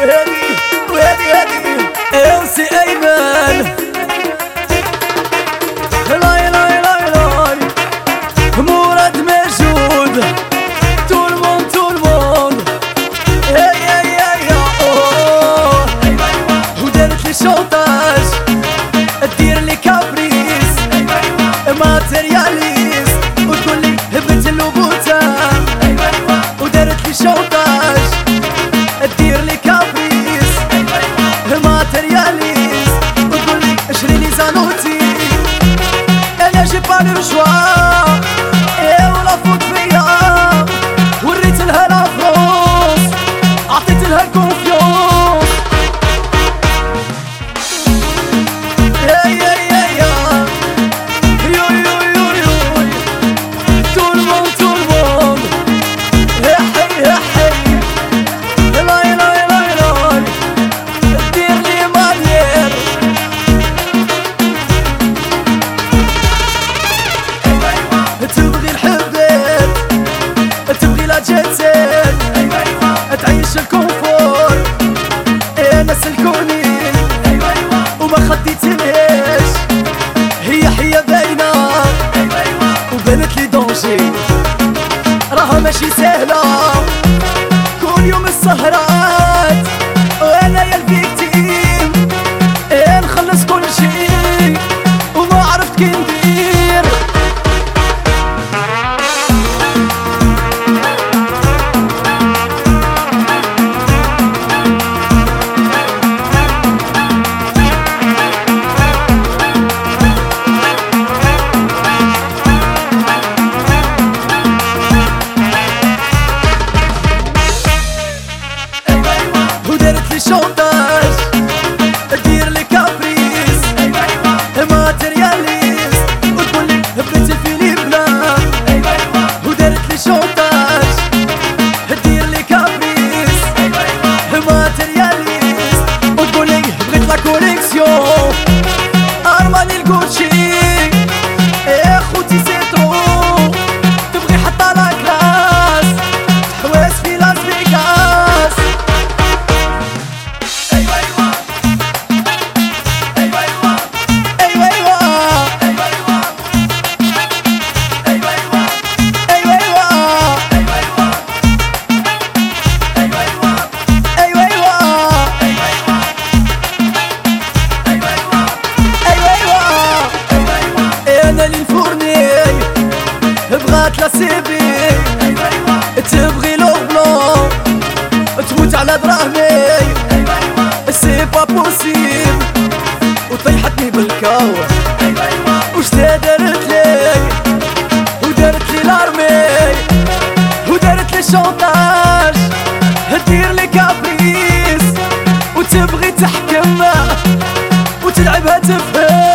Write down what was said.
وهدي وهدي وهدي انسي ايمن شری چلو شپ شو xontas Dir-li capris E materialis U t-bulli e plece filibna U dert-li xontas Dir-li capris E materialis U t-bulli e plece la colecció Arma nil Gucci حسيبي تبغي لو بلو تموت على دراهمي. سي با بوسيب وطيحتني بالكاوة. وش دارت لي؟ ودارت لي الارمي ودارت لي الشونتاج هدير لي كابريس. وتبغي تحكم، وتلعبها تفهم.